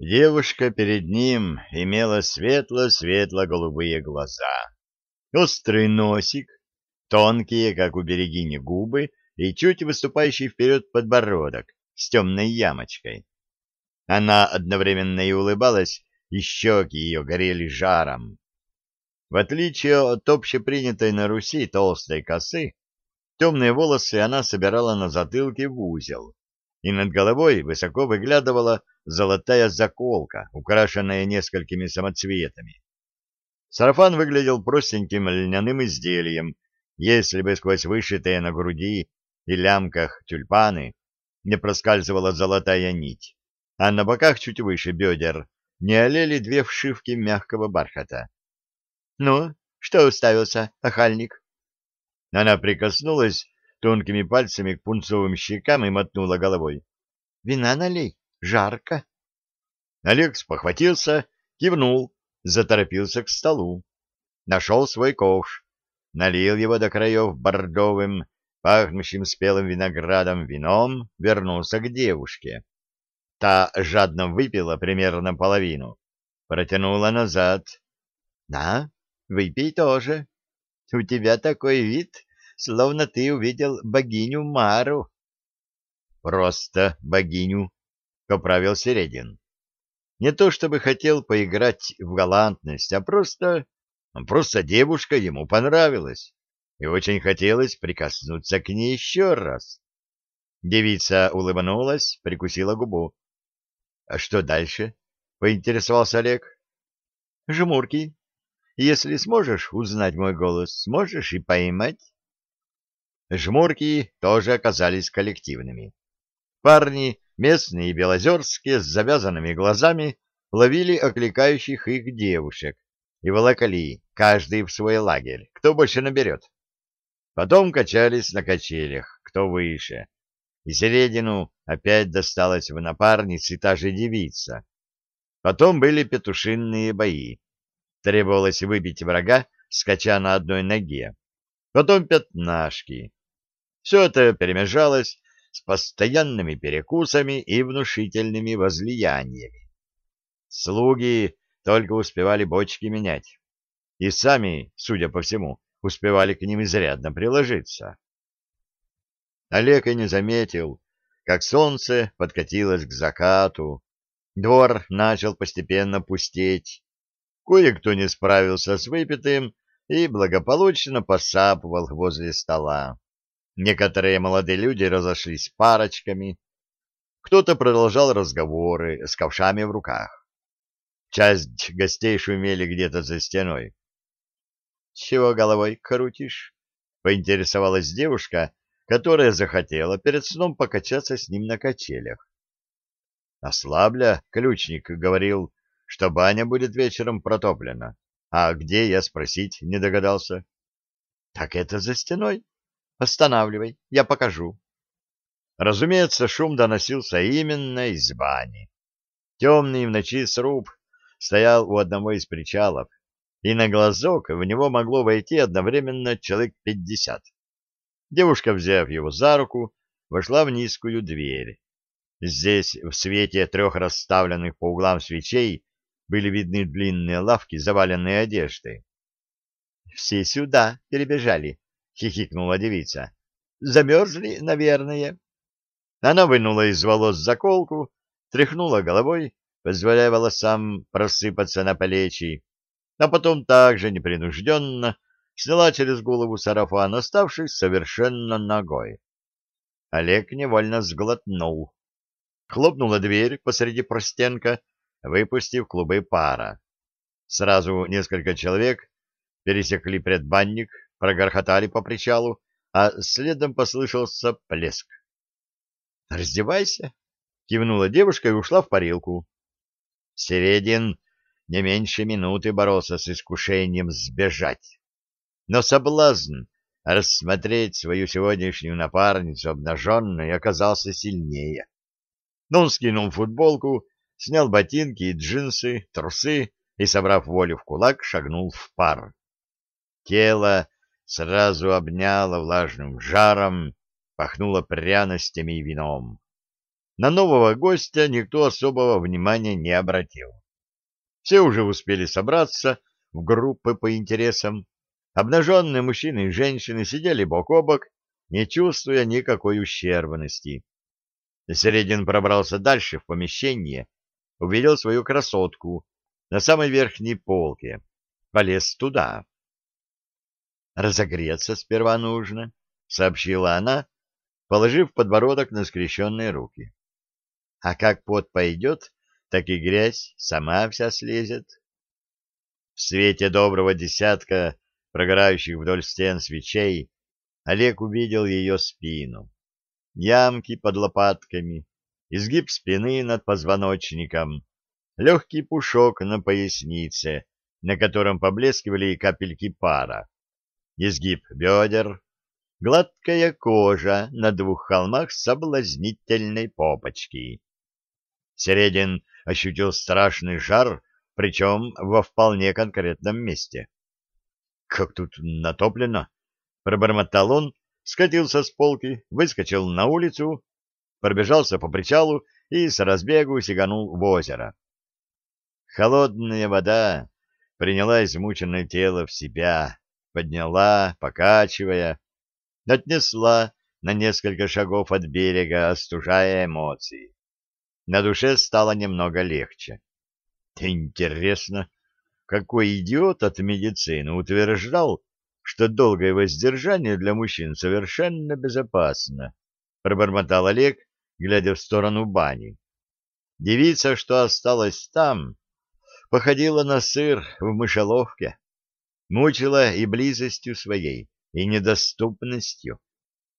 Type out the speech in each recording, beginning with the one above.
Девушка перед ним имела светло-светло-голубые глаза, острый носик, тонкие, как у берегини, губы и чуть выступающий вперед подбородок с темной ямочкой. Она одновременно и улыбалась, и щеки ее горели жаром. В отличие от общепринятой на Руси толстой косы, темные волосы она собирала на затылке в узел, и над головой высоко выглядывала золотая заколка, украшенная несколькими самоцветами. Сарафан выглядел простеньким льняным изделием, если бы сквозь вышитые на груди и лямках тюльпаны не проскальзывала золотая нить, а на боках чуть выше бедер не олели две вшивки мягкого бархата. — Ну, что уставился, охальник? Она прикоснулась тонкими пальцами к пунцовым щекам и мотнула головой. — Вина налей, жарко. Олег спохватился, кивнул, заторопился к столу. Нашел свой ковш, налил его до краев бордовым, пахнущим спелым виноградом вином, вернулся к девушке. Та жадно выпила примерно половину, протянула назад. — На, выпей тоже. У тебя такой вид, словно ты увидел богиню Мару. — Просто богиню, — поправил Середин. Не то чтобы хотел поиграть в галантность, а просто... Просто девушка ему понравилась, и очень хотелось прикоснуться к ней еще раз. Девица улыбнулась, прикусила губу. — А что дальше? — поинтересовался Олег. — Жмурки. Если сможешь узнать мой голос, сможешь и поймать. Жмурки тоже оказались коллективными. Парни, местные и белозерские, с завязанными глазами, ловили окликающих их девушек и волокали, каждый в свой лагерь, кто больше наберет. Потом качались на качелях, кто выше, и середину опять досталась в напарнице та же девица. Потом были петушинные бои. Требовалось выбить врага, скача на одной ноге. Потом пятнашки. Все это перемежалось с постоянными перекусами и внушительными возлияниями. Слуги только успевали бочки менять. И сами, судя по всему, успевали к ним изрядно приложиться. Олег и не заметил, как солнце подкатилось к закату, двор начал постепенно пустеть, кое-кто не справился с выпитым и благополучно посапывал возле стола. Некоторые молодые люди разошлись парочками, кто-то продолжал разговоры с ковшами в руках. Часть гостей шумели где-то за стеной. — Чего головой крутишь? — поинтересовалась девушка, которая захотела перед сном покачаться с ним на качелях. Ослабля, ключник говорил, что баня будет вечером протоплена. А где, я спросить не догадался. — Так это за стеной. Останавливай, я покажу. Разумеется, шум доносился именно из бани. Темный в ночи сруб стоял у одного из причалов, и на глазок в него могло войти одновременно человек пятьдесят. Девушка, взяв его за руку, вошла в низкую дверь. Здесь, в свете трех расставленных по углам свечей, были видны длинные лавки, заваленные одеждой. — Все сюда перебежали, — хихикнула девица. — Замерзли, наверное. Она вынула из волос заколку, тряхнула головой, позволяя волосам просыпаться на плечи, а потом также непринужденно сняла через голову сарафан, оставшись совершенно ногой. Олег невольно сглотнул. Хлопнула дверь посреди простенка, выпустив клубы пара. Сразу несколько человек пересекли предбанник, прогорхотали по причалу, а следом послышался плеск. «Раздевайся!» — кивнула девушка и ушла в парилку. Середин не меньше минуты боролся с искушением сбежать. Но соблазн рассмотреть свою сегодняшнюю напарницу обнаженной оказался сильнее. Но он скинул футболку, снял ботинки и джинсы, трусы и, собрав волю в кулак, шагнул в пар. Тело сразу обняло влажным жаром, пахнуло пряностями и вином. на нового гостя никто особого внимания не обратил. Все уже успели собраться в группы по интересам. Обнаженные мужчины и женщины сидели бок о бок, не чувствуя никакой ущербности. Середин пробрался дальше в помещение, увидел свою красотку на самой верхней полке, полез туда. «Разогреться сперва нужно», — сообщила она, положив подбородок на скрещенные руки. «А как пот пойдет, так и грязь сама вся слезет». В свете доброго десятка прогорающих вдоль стен свечей Олег увидел ее спину ямки под лопатками, изгиб спины над позвоночником, легкий пушок на пояснице, на котором поблескивали капельки пара, изгиб бедер, гладкая кожа на двух холмах соблазнительной попочки. Середин ощутил страшный жар, причем во вполне конкретном месте. — Как тут натоплено! — пробормотал он, скатился с полки, выскочил на улицу, пробежался по причалу и с разбегу сиганул в озеро. Холодная вода приняла измученное тело в себя, подняла, покачивая, отнесла на несколько шагов от берега, остужая эмоции. На душе стало немного легче. Интересно, какой идиот от медицины утверждал, что долгое воздержание для мужчин совершенно безопасно, пробормотал Олег, глядя в сторону бани. Девица, что осталась там, походила на сыр в мышеловке, мучила и близостью своей, и недоступностью,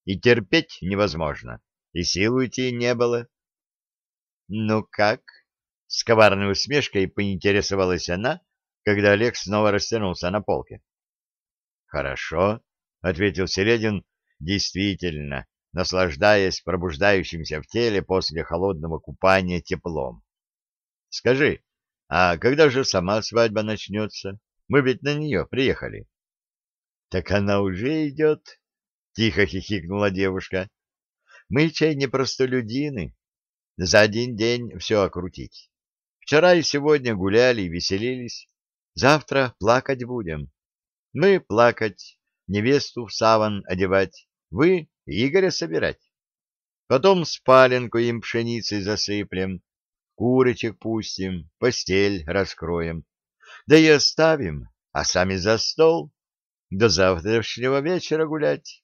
и терпеть невозможно, и сил уйти не было. — Ну как? — с коварной усмешкой поинтересовалась она, когда Олег снова растянулся на полке. Хорошо, ответил Середин, действительно, наслаждаясь пробуждающимся в теле после холодного купания теплом. Скажи, а когда же сама свадьба начнется? Мы ведь на нее приехали. Так она уже идет, тихо хихикнула девушка. Мы чай не простолюдины. За один день все окрутить. Вчера и сегодня гуляли и веселились. Завтра плакать будем. Мы плакать, невесту в саван одевать, вы Игоря собирать. Потом спаленку им пшеницей засыплем, курочек пустим, постель раскроем. Да и оставим, а сами за стол до завтрашнего вечера гулять.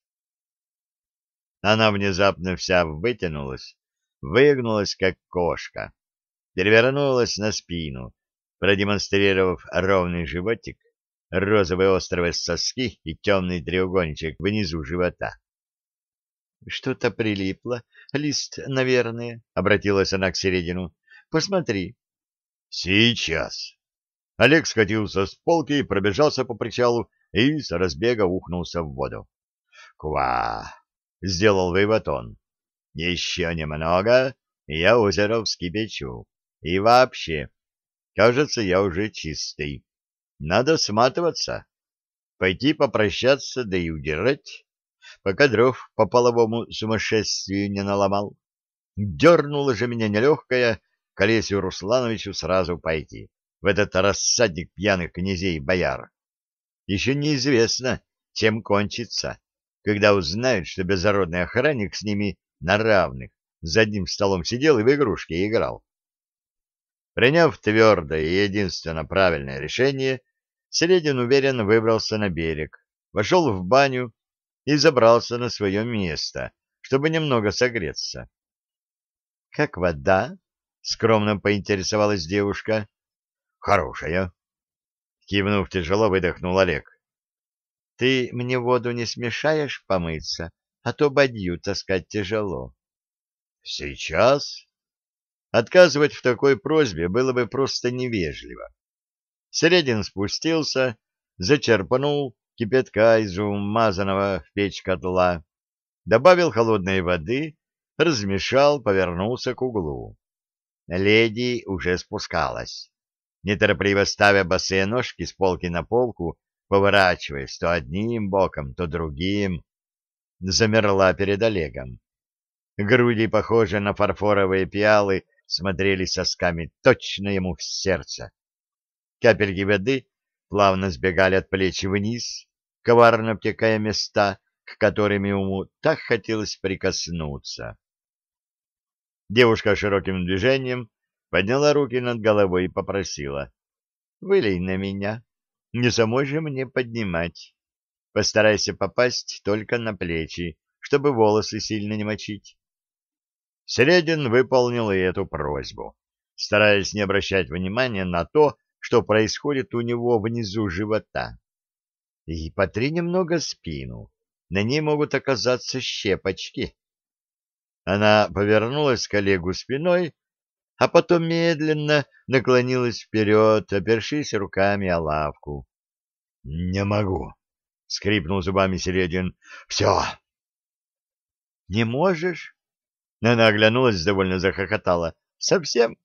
Она внезапно вся вытянулась, выгнулась, как кошка, перевернулась на спину, продемонстрировав ровный животик, розовые острые соски и темный треугольничек внизу живота. — Что-то прилипло. Лист, наверное, — обратилась она к середину. — Посмотри. — Сейчас. Олег скатился с полки и пробежался по причалу и с разбега ухнулся в воду. — Ква! — сделал вывод он. — Еще немного, и я озеро вскипячу. И вообще, кажется, я уже чистый. Надо сматываться, пойти попрощаться, да и удирать, пока дров по половому сумасшествию не наломал. Дернуло же меня нелегкое к Олесю Руслановичу сразу пойти, в этот рассадник пьяных князей и бояр. Еще неизвестно, чем кончится, когда узнают, что безородный охранник с ними на равных за одним столом сидел и в игрушки играл. Приняв твердое и единственно правильное решение, Середин уверенно выбрался на берег, вошел в баню и забрался на свое место, чтобы немного согреться. — Как вода? — скромно поинтересовалась девушка. — Хорошая. Кивнув тяжело, выдохнул Олег. — Ты мне воду не смешаешь помыться, а то бадью таскать тяжело. — Сейчас? Отказывать в такой просьбе было бы просто невежливо. Середин спустился, зачерпнул кипятка из умазанного в печь котла, добавил холодной воды, размешал, повернулся к углу. Леди уже спускалась, неторопливо ставя босые ножки с полки на полку, поворачиваясь то одним боком, то другим, замерла перед Олегом. Груди, похожие на фарфоровые пиалы, смотрели сосками точно ему в сердце. Капельки воды плавно сбегали от плеч вниз, коварно обтекая места, к которым ему так хотелось прикоснуться. Девушка широким движением подняла руки над головой и попросила. — Вылей на меня. Не самой же мне поднимать. Постарайся попасть только на плечи, чтобы волосы сильно не мочить. Средин выполнил и эту просьбу, стараясь не обращать внимания на то, что происходит у него внизу живота. И потри немного спину, на ней могут оказаться щепочки. Она повернулась к Олегу спиной, а потом медленно наклонилась вперед, опершись руками о лавку. — Не могу, — скрипнул зубами Середин. — Все. — Не можешь? Она оглянулась, довольно захохотала. — Совсем?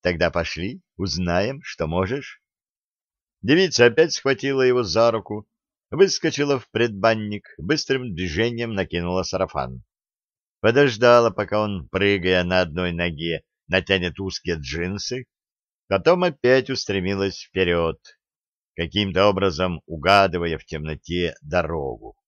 Тогда пошли, узнаем, что можешь. Девица опять схватила его за руку, выскочила в предбанник, быстрым движением накинула сарафан. Подождала, пока он, прыгая на одной ноге, натянет узкие джинсы, потом опять устремилась вперед, каким-то образом угадывая в темноте дорогу.